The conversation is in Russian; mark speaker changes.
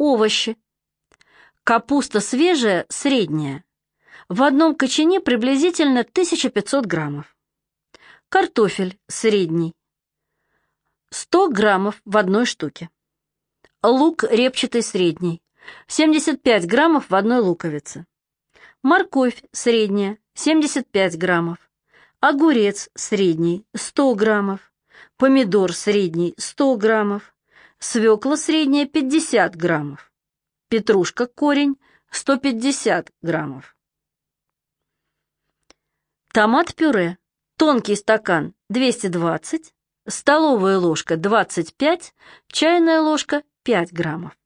Speaker 1: Овощи. Капуста свежая, средняя. В одном кочане приблизительно 1500 граммов. Картофель средний. 100 граммов в одной штуке. Лук репчатый средний. 75 граммов в одной луковице. Морковь средняя, 75 граммов. Огурец средний, 100 граммов. Помидор средний, 100 граммов. Свекла средняя, 50 граммов. Петрушка корень, 150 граммов. Томат-пюре. Тонкий стакан 220, столовая ложка 25, чайная ложка 5 граммов.